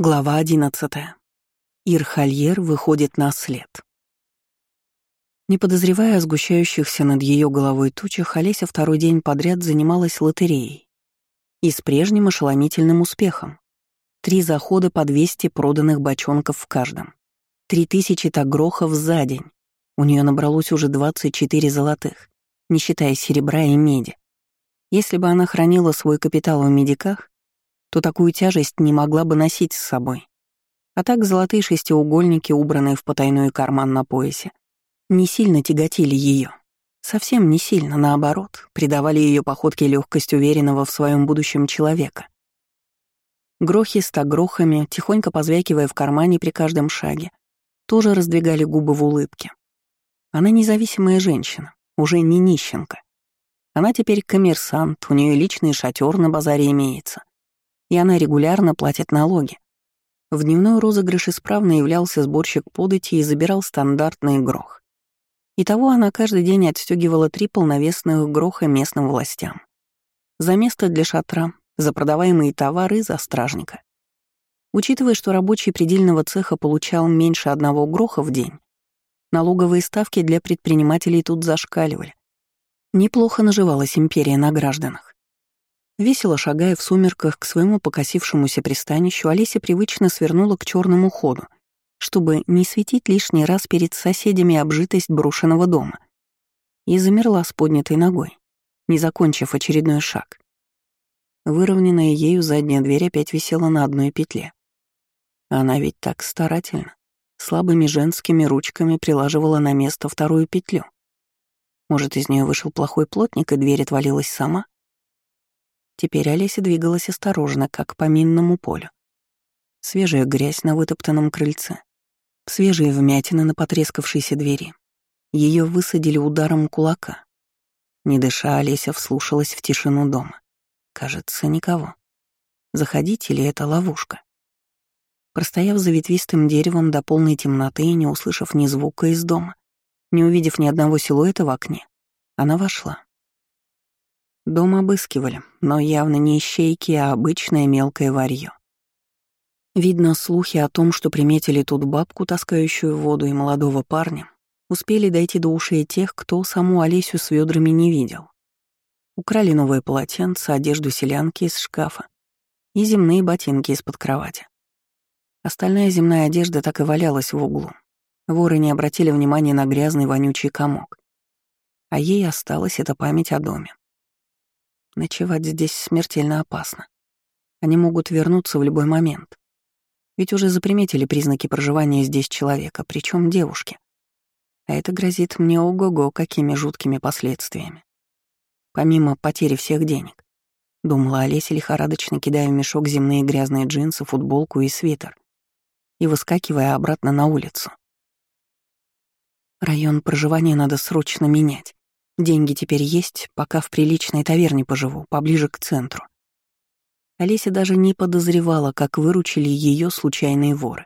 Глава одиннадцатая. Ирхальер выходит на след. Не подозревая о сгущающихся над ее головой тучах, Олеся второй день подряд занималась лотереей. И с прежним ошеломительным успехом. Три захода по 200 проданных бочонков в каждом. Три тысячи тагрохов за день. У нее набралось уже 24 золотых, не считая серебра и меди. Если бы она хранила свой капитал в медиках, то такую тяжесть не могла бы носить с собой. А так золотые шестиугольники, убранные в потайной карман на поясе, не сильно тяготили ее. Совсем не сильно, наоборот, придавали ее походке легкость уверенного в своем будущем человека. Грохи с тагрохами, тихонько позвякивая в кармане при каждом шаге, тоже раздвигали губы в улыбке. Она независимая женщина, уже не нищенка. Она теперь коммерсант, у нее личный шатер на базаре имеется и она регулярно платит налоги. В дневной розыгрыш исправно являлся сборщик подати и забирал стандартный грох. Итого она каждый день отстегивала три полновесных гроха местным властям. За место для шатра, за продаваемые товары, за стражника. Учитывая, что рабочий предельного цеха получал меньше одного гроха в день, налоговые ставки для предпринимателей тут зашкаливали. Неплохо наживалась империя на гражданах. Весело шагая в сумерках к своему покосившемуся пристанищу, Олеся привычно свернула к черному ходу, чтобы не светить лишний раз перед соседями обжитость брошенного дома. И замерла с поднятой ногой, не закончив очередной шаг. Выровненная ею задняя дверь опять висела на одной петле. Она ведь так старательно, слабыми женскими ручками прилаживала на место вторую петлю. Может, из нее вышел плохой плотник, и дверь отвалилась сама? Теперь Олеся двигалась осторожно, как по минному полю. Свежая грязь на вытоптанном крыльце, свежие вмятины на потрескавшейся двери. Ее высадили ударом кулака. Не дыша, Олеся вслушалась в тишину дома. Кажется, никого. Заходить или это ловушка? Простояв за ветвистым деревом до полной темноты и не услышав ни звука из дома, не увидев ни одного силуэта в окне, она вошла. Дом обыскивали, но явно не ищейки, а обычное мелкое варьё. Видно, слухи о том, что приметили тут бабку, таскающую воду, и молодого парня, успели дойти до ушей тех, кто саму Олесю с ведрами не видел. Украли новое полотенце, одежду селянки из шкафа и земные ботинки из-под кровати. Остальная земная одежда так и валялась в углу. Воры не обратили внимания на грязный вонючий комок. А ей осталась эта память о доме. Ночевать здесь смертельно опасно. Они могут вернуться в любой момент. Ведь уже заприметили признаки проживания здесь человека, причем девушки. А это грозит мне ого-го какими жуткими последствиями. Помимо потери всех денег. Думала Олеся, лихорадочно кидая в мешок земные грязные джинсы, футболку и свитер. И выскакивая обратно на улицу. Район проживания надо срочно менять. Деньги теперь есть, пока в приличной таверне поживу, поближе к центру. Олеся даже не подозревала, как выручили ее случайные воры.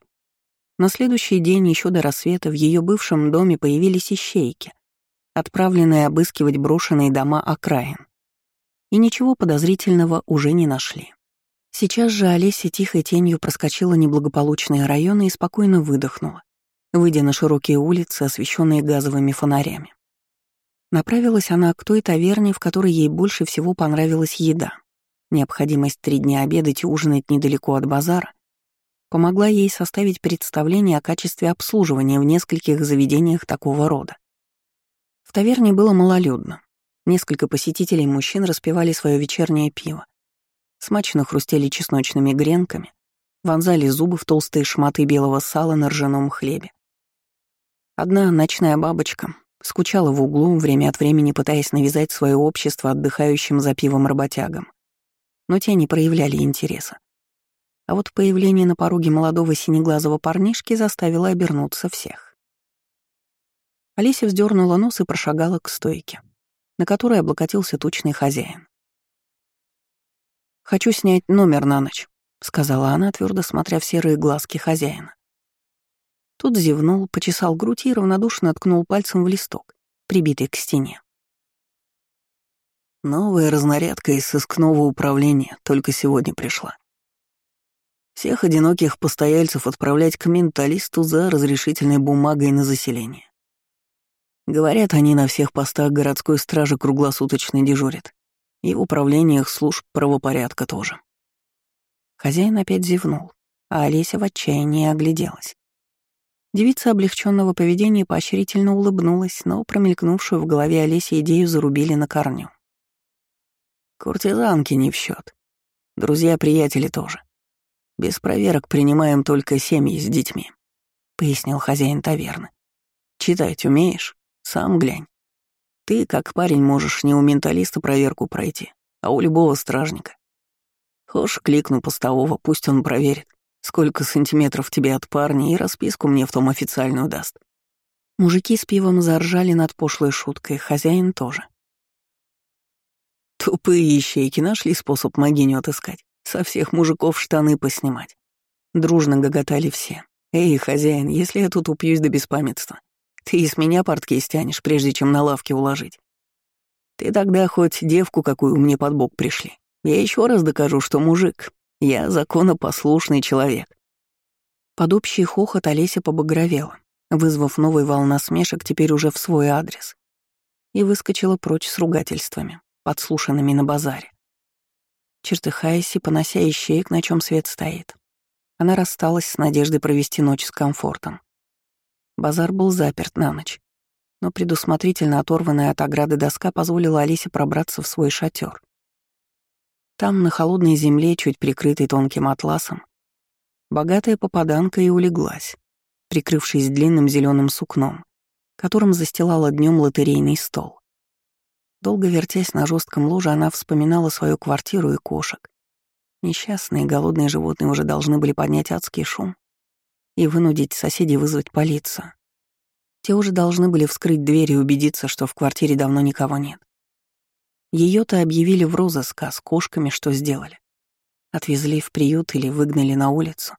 На следующий день еще до рассвета в ее бывшем доме появились ищейки, отправленные обыскивать брошенные дома окраин. И ничего подозрительного уже не нашли. Сейчас же Олеся тихой тенью проскочила неблагополучные районы и спокойно выдохнула, выйдя на широкие улицы, освещенные газовыми фонарями. Направилась она к той таверне, в которой ей больше всего понравилась еда. Необходимость три дня обедать и ужинать недалеко от базара помогла ей составить представление о качестве обслуживания в нескольких заведениях такого рода. В таверне было малолюдно. Несколько посетителей мужчин распивали свое вечернее пиво. Смачно хрустели чесночными гренками, вонзали зубы в толстые шматы белого сала на ржаном хлебе. Одна ночная бабочка, Скучала в углу, время от времени пытаясь навязать свое общество отдыхающим за пивом работягам. Но те не проявляли интереса. А вот появление на пороге молодого синеглазого парнишки заставило обернуться всех. Олеся вздернула нос и прошагала к стойке, на которой облокотился тучный хозяин. «Хочу снять номер на ночь», — сказала она, твердо смотря в серые глазки хозяина. Тот зевнул, почесал грудь и равнодушно ткнул пальцем в листок, прибитый к стене. Новая разнарядка из сыскного управления только сегодня пришла. Всех одиноких постояльцев отправлять к менталисту за разрешительной бумагой на заселение. Говорят, они на всех постах городской стражи круглосуточно дежурят. И в управлениях служб правопорядка тоже. Хозяин опять зевнул, а Олеся в отчаянии огляделась. Девица облегченного поведения поощрительно улыбнулась, но промелькнувшую в голове Олеси идею зарубили на корню. Куртизанки не в счет. Друзья-приятели тоже. Без проверок принимаем только семьи с детьми», — пояснил хозяин таверны. «Читать умеешь? Сам глянь. Ты, как парень, можешь не у менталиста проверку пройти, а у любого стражника. Хошь, кликну постового, пусть он проверит, сколько сантиметров тебе от парня, и расписку мне в том официальную даст». Мужики с пивом заржали над пошлой шуткой, хозяин тоже. Тупые ищейки нашли способ могиню отыскать. Со всех мужиков штаны поснимать. Дружно гоготали все. «Эй, хозяин, если я тут упьюсь до беспамятства, ты из меня портки стянешь, прежде чем на лавке уложить. Ты тогда хоть девку какую мне под бок пришли. Я еще раз докажу, что мужик. Я законопослушный человек». Под общий хохот Олеся побагровела, вызвав новый вал насмешек теперь уже в свой адрес, и выскочила прочь с ругательствами, подслушанными на базаре чертыхаясь и понося ищеек, на чем свет стоит. Она рассталась с надеждой провести ночь с комфортом. Базар был заперт на ночь, но предусмотрительно оторванная от ограды доска позволила Алисе пробраться в свой шатер. Там, на холодной земле, чуть прикрытой тонким атласом, богатая попаданка и улеглась, прикрывшись длинным зеленым сукном, которым застилала днем лотерейный стол. Долго вертясь на жестком ложе, она вспоминала свою квартиру и кошек. Несчастные голодные животные уже должны были поднять адский шум и вынудить соседей вызвать полицию. Те уже должны были вскрыть дверь и убедиться, что в квартире давно никого нет. Ее-то объявили в розыск, а с кошками что сделали? Отвезли в приют или выгнали на улицу,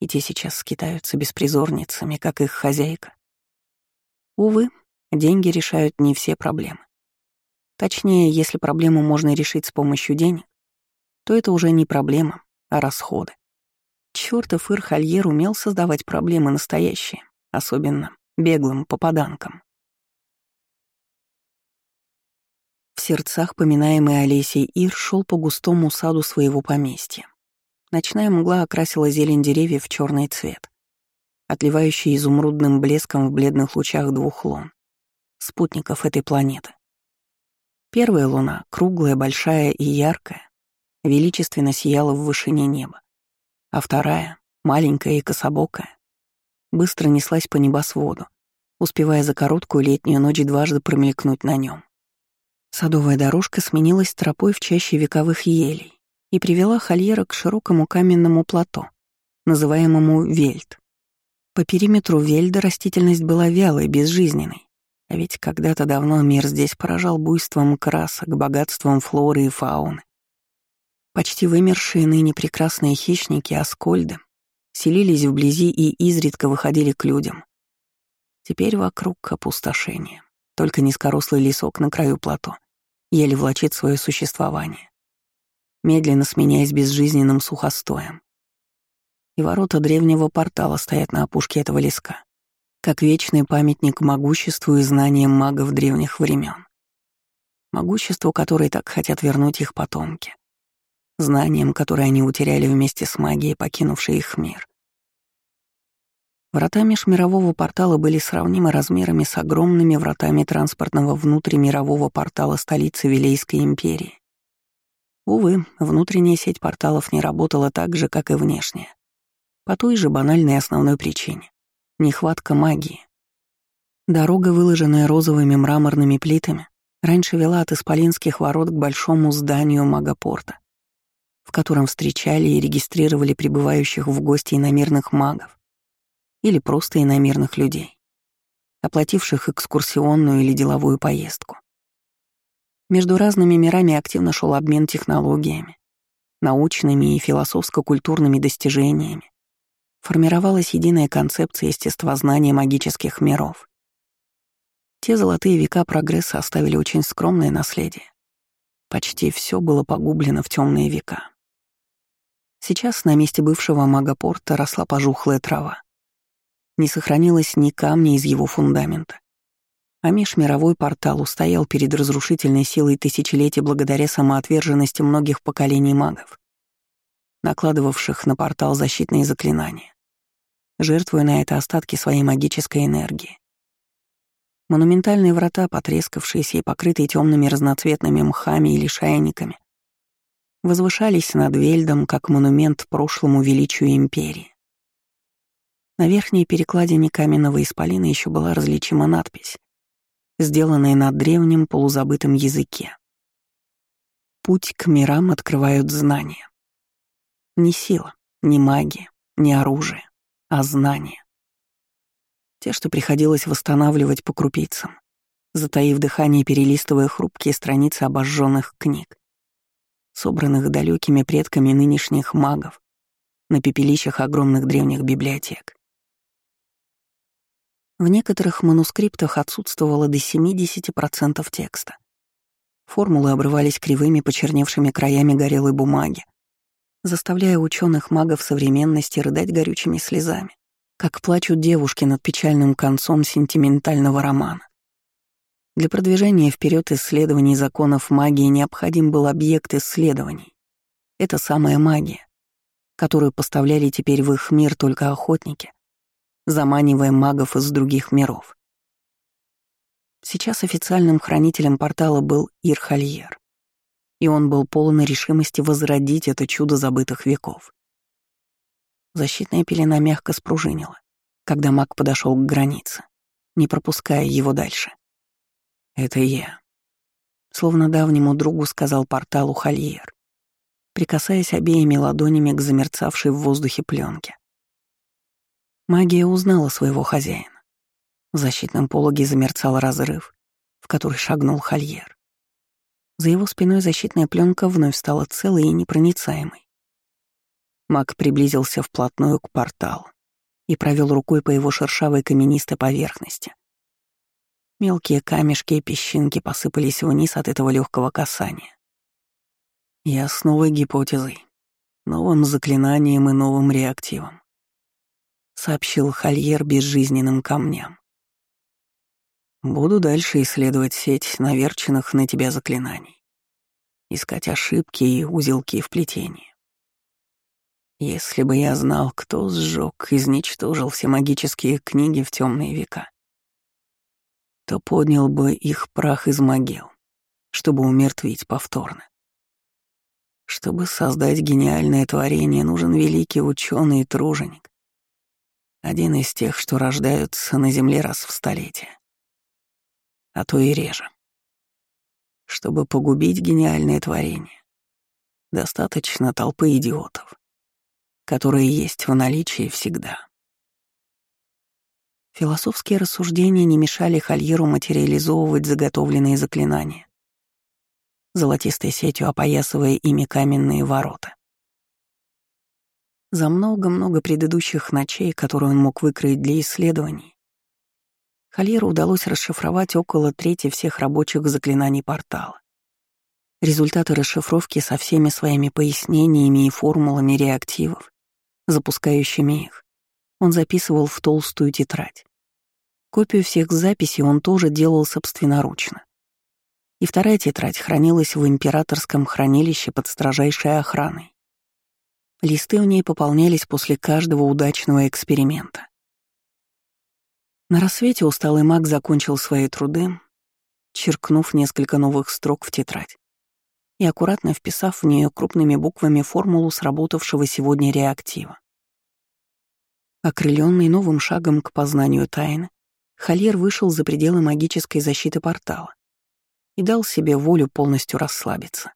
и те сейчас скитаются беспризорницами, как их хозяйка. Увы, деньги решают не все проблемы. Точнее, если проблему можно решить с помощью денег, то это уже не проблема, а расходы. Чёртов Ир Хольер умел создавать проблемы настоящие, особенно беглым попаданкам. В сердцах поминаемый Олесей Ир шел по густому саду своего поместья. Ночная мгла окрасила зелень деревьев в черный цвет, отливающий изумрудным блеском в бледных лучах двух лун, спутников этой планеты. Первая луна, круглая, большая и яркая, величественно сияла в вышине неба, а вторая, маленькая и кособокая, быстро неслась по небосводу, успевая за короткую летнюю ночь дважды промелькнуть на нем. Садовая дорожка сменилась тропой в чаще вековых елей и привела Хольера к широкому каменному плато, называемому Вельт. По периметру Вельда растительность была вялой, безжизненной, а ведь когда-то давно мир здесь поражал буйством красок, богатством флоры и фауны. Почти вымершие ныне прекрасные хищники Аскольды селились вблизи и изредка выходили к людям. Теперь вокруг опустошение. Только низкорослый лесок на краю плато еле влачит свое существование, медленно сменяясь безжизненным сухостоем. И ворота древнего портала стоят на опушке этого леска как вечный памятник могуществу и знаниям магов древних времен. Могуществу, которое так хотят вернуть их потомки. Знаниям, которые они утеряли вместе с магией, покинувшей их мир. Врата межмирового портала были сравнимы размерами с огромными вратами транспортного внутримирового портала столицы Вилейской империи. Увы, внутренняя сеть порталов не работала так же, как и внешняя. По той же банальной основной причине. Нехватка магии. Дорога, выложенная розовыми мраморными плитами, раньше вела от Исполинских ворот к большому зданию магопорта, в котором встречали и регистрировали прибывающих в гости иномерных магов или просто иномерных людей, оплативших экскурсионную или деловую поездку. Между разными мирами активно шел обмен технологиями, научными и философско-культурными достижениями, формировалась единая концепция естествознания магических миров. Те золотые века прогресса оставили очень скромное наследие. Почти все было погублено в темные века. Сейчас на месте бывшего магопорта росла пожухлая трава. Не сохранилось ни камня из его фундамента. А межмировой портал устоял перед разрушительной силой тысячелетий благодаря самоотверженности многих поколений магов, накладывавших на портал защитные заклинания, жертвуя на это остатки своей магической энергии. Монументальные врата, потрескавшиеся и покрытые темными разноцветными мхами или шайниками, возвышались над Вельдом как монумент прошлому величию империи. На верхней перекладине каменного исполина еще была различима надпись, сделанная на древнем полузабытом языке. Путь к мирам открывают знания. Не сила, не магия, не оружие, а знания. Те, что приходилось восстанавливать по крупицам, затаив дыхание, перелистывая хрупкие страницы обожженных книг собранных далекими предками нынешних магов на пепелищах огромных древних библиотек. В некоторых манускриптах отсутствовало до 70% текста. Формулы обрывались кривыми, почерневшими краями горелой бумаги, заставляя ученых магов современности рыдать горючими слезами, как плачут девушки над печальным концом сентиментального романа. Для продвижения вперед исследований законов магии необходим был объект исследований. Это самая магия, которую поставляли теперь в их мир только охотники, заманивая магов из других миров. Сейчас официальным хранителем портала был Ирхальер, и он был полон решимости возродить это чудо забытых веков. Защитная пелена мягко спружинила, когда маг подошел к границе, не пропуская его дальше. «Это я», — словно давнему другу сказал порталу Хольер, прикасаясь обеими ладонями к замерцавшей в воздухе пленке. Магия узнала своего хозяина. В защитном пологе замерцал разрыв, в который шагнул Хольер. За его спиной защитная пленка вновь стала целой и непроницаемой. Маг приблизился вплотную к порталу и провел рукой по его шершавой каменистой поверхности. Мелкие камешки и песчинки посыпались вниз от этого легкого касания. Я с новой гипотезой, новым заклинанием и новым реактивом, сообщил Хольер безжизненным камням. Буду дальше исследовать сеть наверченных на тебя заклинаний, искать ошибки и узелки в плетении. Если бы я знал, кто сжег, изничтожил все магические книги в темные века, то поднял бы их прах из могил, чтобы умертвить повторно. Чтобы создать гениальное творение, нужен великий ученый и труженик. Один из тех, что рождаются на Земле раз в столетие. А то и реже. Чтобы погубить гениальное творение, достаточно толпы идиотов, которые есть в наличии всегда. Философские рассуждения не мешали Хольеру материализовывать заготовленные заклинания, золотистой сетью опоясывая ими каменные ворота. За много-много предыдущих ночей, которые он мог выкроить для исследований, Хольеру удалось расшифровать около трети всех рабочих заклинаний портала. Результаты расшифровки со всеми своими пояснениями и формулами реактивов, запускающими их, он записывал в толстую тетрадь. Копию всех записей он тоже делал собственноручно. И вторая тетрадь хранилась в императорском хранилище под строжайшей охраной. Листы в ней пополнялись после каждого удачного эксперимента. На рассвете усталый маг закончил свои труды, черкнув несколько новых строк в тетрадь и аккуратно вписав в нее крупными буквами формулу сработавшего сегодня реактива. Окрыленный новым шагом к познанию тайны, Хольер вышел за пределы магической защиты портала и дал себе волю полностью расслабиться.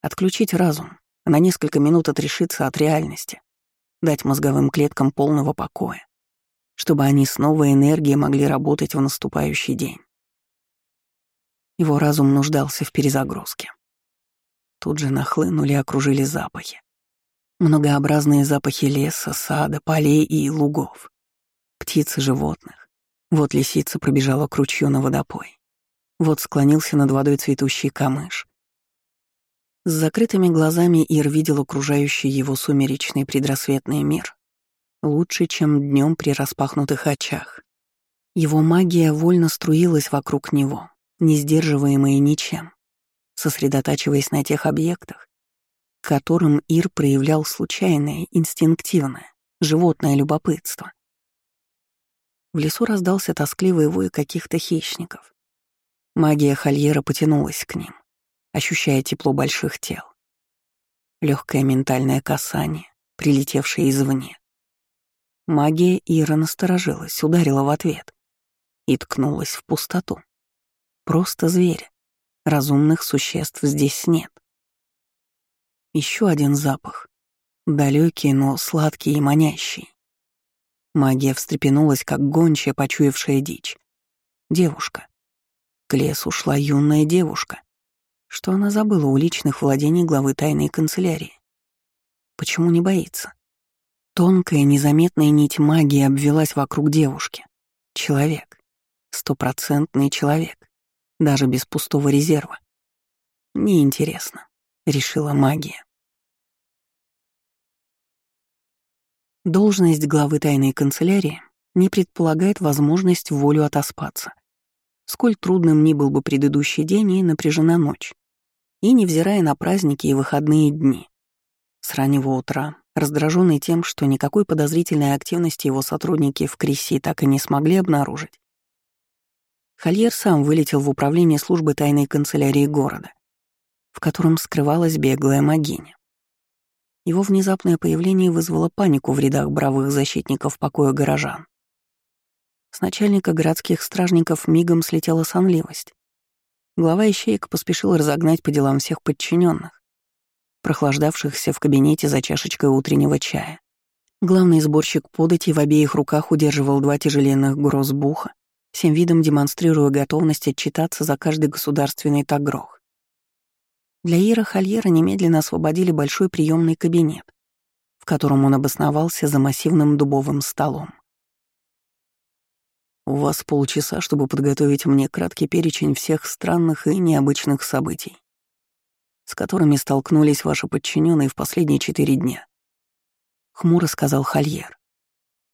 Отключить разум, на несколько минут отрешиться от реальности, дать мозговым клеткам полного покоя, чтобы они с новой энергией могли работать в наступающий день. Его разум нуждался в перезагрузке. Тут же нахлынули и окружили запахи. Многообразные запахи леса, сада, полей и лугов. Птиц и животных. Вот лисица пробежала к ручью на водопой. Вот склонился над водой цветущий камыш. С закрытыми глазами Ир видел окружающий его сумеречный предрассветный мир лучше, чем днем при распахнутых очах. Его магия вольно струилась вокруг него, не сдерживаемая ничем, сосредотачиваясь на тех объектах, к которым Ир проявлял случайное, инстинктивное, животное любопытство. В лесу раздался тоскливый вой каких-то хищников. Магия Хольера потянулась к ним ощущая тепло больших тел. Легкое ментальное касание, прилетевшее извне. Магия Ира насторожилась, ударила в ответ и ткнулась в пустоту. Просто зверь. Разумных существ здесь нет. Еще один запах. Далекий, но сладкий и манящий. Магия встрепенулась, как гончая, почуявшая дичь. Девушка. К лесу шла юная девушка. Что она забыла у личных владений главы тайной канцелярии? Почему не боится? Тонкая, незаметная нить магии обвелась вокруг девушки. Человек. Стопроцентный человек. Даже без пустого резерва. Неинтересно, решила магия. Должность главы тайной канцелярии не предполагает возможность волю отоспаться. Сколь трудным ни был бы предыдущий день и напряжена ночь и невзирая на праздники и выходные дни. С раннего утра, раздраженный тем, что никакой подозрительной активности его сотрудники в Крисси так и не смогли обнаружить, Хольер сам вылетел в управление службы тайной канцелярии города, в котором скрывалась беглая могиня. Его внезапное появление вызвало панику в рядах бравых защитников покоя горожан. С начальника городских стражников мигом слетела сонливость. Глава ищеек поспешил разогнать по делам всех подчиненных, прохлаждавшихся в кабинете за чашечкой утреннего чая. Главный сборщик подати в обеих руках удерживал два тяжеленных грозбуха, всем видом демонстрируя готовность отчитаться за каждый государственный тагрох. Для Ира Хольера немедленно освободили большой приемный кабинет, в котором он обосновался за массивным дубовым столом. У вас полчаса, чтобы подготовить мне краткий перечень всех странных и необычных событий, с которыми столкнулись ваши подчиненные в последние четыре дня. Хмуро сказал Хольер.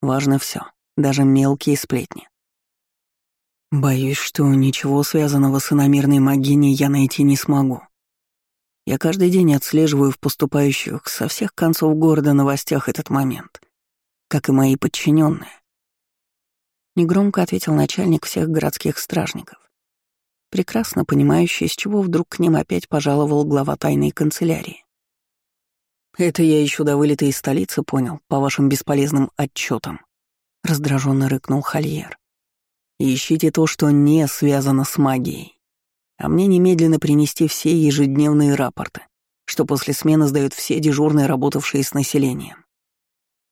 Важно все, даже мелкие сплетни. Боюсь, что ничего связанного с иномерной магиней я найти не смогу. Я каждый день отслеживаю в поступающих со всех концов города новостях этот момент, как и мои подчиненные. Негромко ответил начальник всех городских стражников, прекрасно понимающий, с чего вдруг к ним опять пожаловал глава тайной канцелярии. «Это я еще до вылета из столицы понял, по вашим бесполезным отчетам», — раздраженно рыкнул Хольер. «Ищите то, что не связано с магией, а мне немедленно принести все ежедневные рапорты, что после смены сдают все дежурные, работавшие с населением.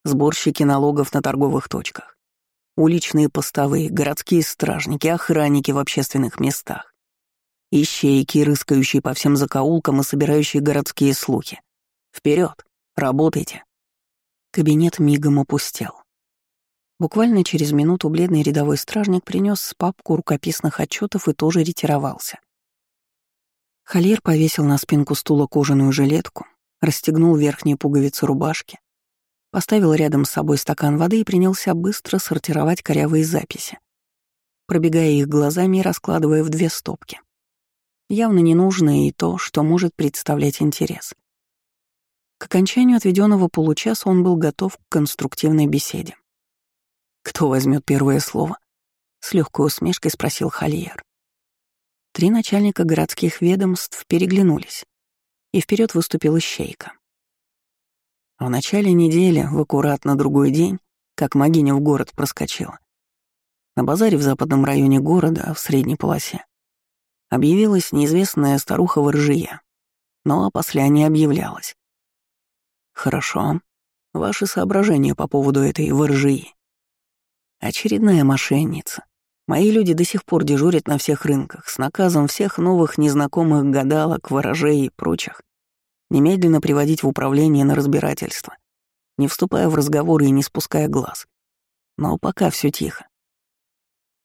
Сборщики налогов на торговых точках, уличные постовые, городские стражники, охранники в общественных местах, ищейки, рыскающие по всем закоулкам и собирающие городские слухи. Вперед, работайте. Кабинет мигом опустел. Буквально через минуту бледный рядовой стражник принес папку рукописных отчетов и тоже ретировался. Хольер повесил на спинку стула кожаную жилетку, расстегнул верхние пуговицы рубашки, Поставил рядом с собой стакан воды и принялся быстро сортировать корявые записи, пробегая их глазами и раскладывая в две стопки. Явно ненужное и то, что может представлять интерес. К окончанию отведенного получаса он был готов к конструктивной беседе. «Кто возьмет первое слово?» — с легкой усмешкой спросил Хольер. Три начальника городских ведомств переглянулись, и вперед выступила щейка. В начале недели, в аккуратно другой день, как Магиня в город проскочила, на базаре в западном районе города, в средней полосе, объявилась неизвестная старуха воржия, но после не объявлялась. Хорошо. Ваши соображения по поводу этой воржии. Очередная мошенница. Мои люди до сих пор дежурят на всех рынках с наказом всех новых незнакомых гадалок, ворожей и прочих немедленно приводить в управление на разбирательство, не вступая в разговоры и не спуская глаз. Но пока все тихо.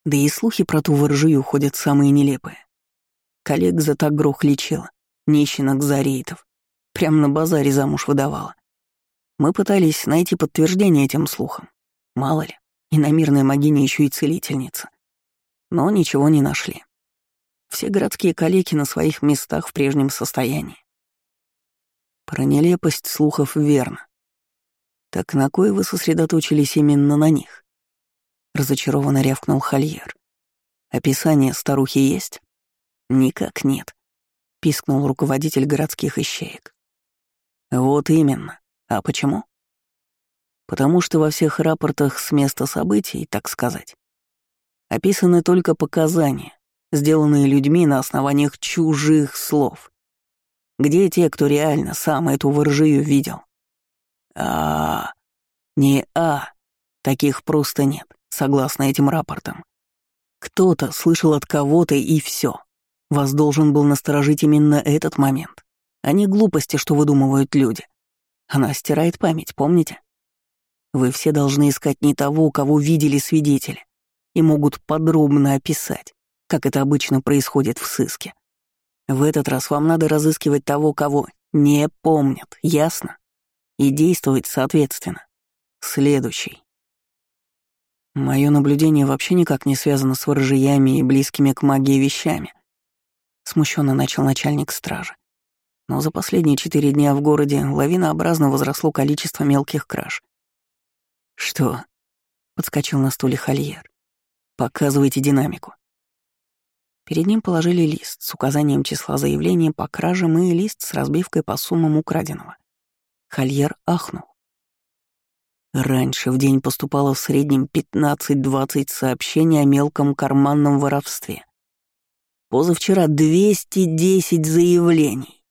Да и слухи про ту воржию ходят самые нелепые. Коллег за так грох лечила, нищенок зарейтов. Прям на базаре замуж выдавала. Мы пытались найти подтверждение этим слухам. Мало ли, иномирная могиня еще и целительница. Но ничего не нашли. Все городские калеки на своих местах в прежнем состоянии. Про нелепость слухов верно. Так на кой вы сосредоточились именно на них? Разочарованно рявкнул Хольер. Описание старухи есть? Никак нет, пискнул руководитель городских ищеек. Вот именно. А почему? Потому что во всех рапортах с места событий, так сказать, описаны только показания, сделанные людьми на основаниях чужих слов. Где те, кто реально сам эту воржию видел? А, не а, таких просто нет, согласно этим рапортам. Кто-то слышал от кого-то и все. Вас должен был насторожить именно этот момент, а не глупости, что выдумывают люди. Она стирает память, помните? Вы все должны искать не того, кого видели свидетели, и могут подробно описать, как это обычно происходит в сыске. В этот раз вам надо разыскивать того, кого не помнят, ясно? И действовать соответственно. Следующий. Мое наблюдение вообще никак не связано с ворожиями и близкими к магии вещами. Смущенно начал начальник стражи. Но за последние четыре дня в городе лавинообразно возросло количество мелких краж. «Что?» — подскочил на стуле Хольер. «Показывайте динамику». Перед ним положили лист с указанием числа заявлений по кражам и лист с разбивкой по суммам украденного. Хольер ахнул. Раньше в день поступало в среднем 15-20 сообщений о мелком карманном воровстве. Позавчера 210 заявлений,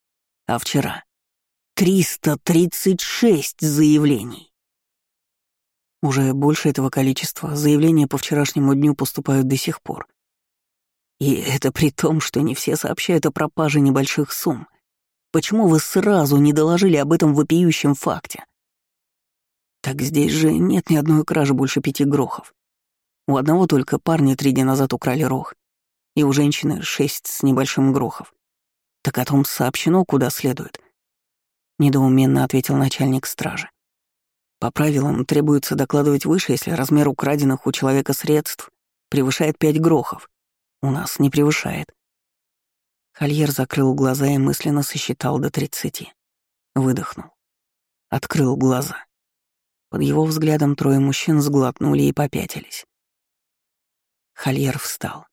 а вчера 336 заявлений. Уже больше этого количества заявления по вчерашнему дню поступают до сих пор. И это при том, что не все сообщают о пропаже небольших сумм. Почему вы сразу не доложили об этом вопиющем факте? Так здесь же нет ни одной кражи больше пяти грохов. У одного только парня три дня назад украли рог, и у женщины шесть с небольшим грохов. Так о том сообщено куда следует. Недоуменно ответил начальник стражи. По правилам требуется докладывать выше, если размер украденных у человека средств превышает пять грохов. У нас не превышает. Хольер закрыл глаза и мысленно сосчитал до тридцати. Выдохнул. Открыл глаза. Под его взглядом трое мужчин сглотнули и попятились. Хольер встал.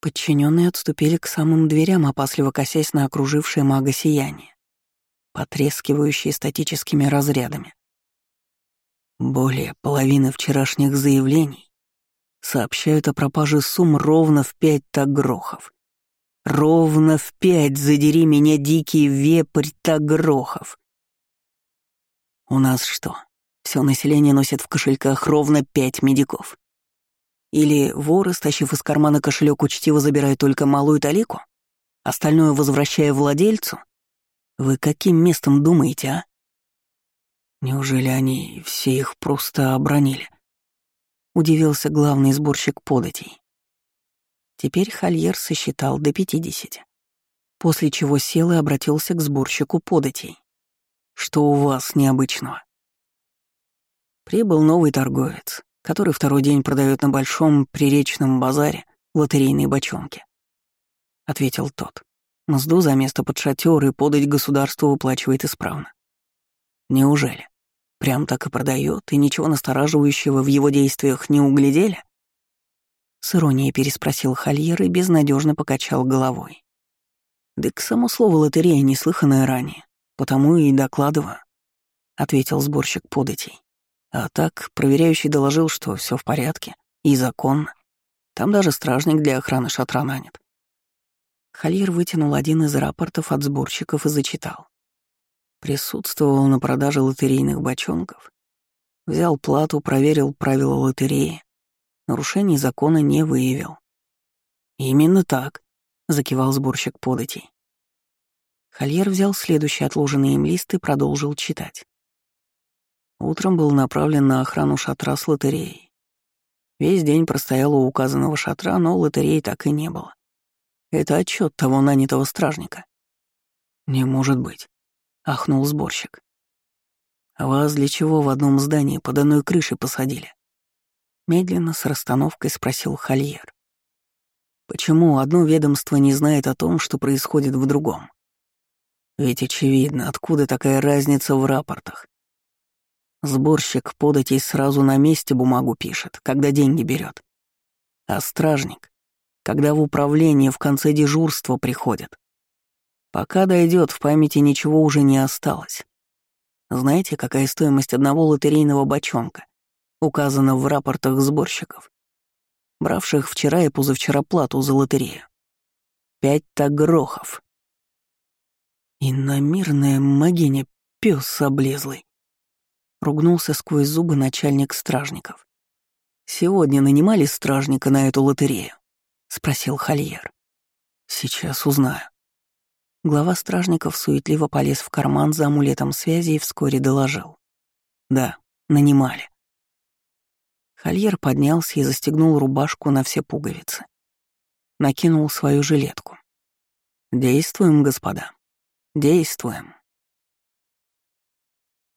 Подчиненные отступили к самым дверям, опасливо косясь на окружившее мага сияние, потрескивающее статическими разрядами. Более половины вчерашних заявлений сообщают о пропаже сумм ровно в пять тагрохов. Ровно в пять задери меня дикий вепрь тагрохов. У нас что, все население носит в кошельках ровно пять медиков? Или воры, стащив из кармана кошелек, учтиво забирают только малую талику, остальное возвращая владельцу? Вы каким местом думаете, а? Неужели они все их просто обронили? Удивился главный сборщик податей. Теперь Хольер сосчитал до пятидесяти, после чего сел и обратился к сборщику податей. «Что у вас необычного?» Прибыл новый торговец, который второй день продает на большом приречном базаре лотерейные бочонки. Ответил тот. Мзду за место под шатер и подать государству выплачивает исправно. Неужели? Прям так и продает, и ничего настораживающего в его действиях не углядели? С иронией переспросил Хольер и безнадежно покачал головой. Да к само слово лотерея неслыханное ранее, потому и докладываю, ответил сборщик податей. А так, проверяющий доложил, что все в порядке и законно. Там даже стражник для охраны шатра нанят. Хольер вытянул один из рапортов от сборщиков и зачитал. Присутствовал на продаже лотерейных бочонков. Взял плату, проверил правила лотереи. Нарушений закона не выявил. «Именно так», — закивал сборщик податей. Хольер взял следующий отложенный им лист и продолжил читать. Утром был направлен на охрану шатра с лотереей. Весь день простоял у указанного шатра, но лотереи так и не было. Это отчет того нанятого стражника. «Не может быть», — ахнул сборщик. «А вас для чего в одном здании под одной крышей посадили?» Медленно, с расстановкой спросил Хольер. «Почему одно ведомство не знает о том, что происходит в другом? Ведь очевидно, откуда такая разница в рапортах. Сборщик податей сразу на месте бумагу пишет, когда деньги берет. А стражник, когда в управление в конце дежурства приходит. Пока дойдет, в памяти ничего уже не осталось. Знаете, какая стоимость одного лотерейного бочонка? Указана в рапортах сборщиков, бравших вчера и позавчера плату за лотерею. Пять тагрохов. Иномирная могиня, пес облезлый. Ругнулся сквозь зубы начальник стражников. «Сегодня нанимали стражника на эту лотерею?» — спросил Хольер. «Сейчас узнаю». Глава стражников суетливо полез в карман за амулетом связи и вскоре доложил. «Да, нанимали». Хольер поднялся и застегнул рубашку на все пуговицы. Накинул свою жилетку. «Действуем, господа. Действуем».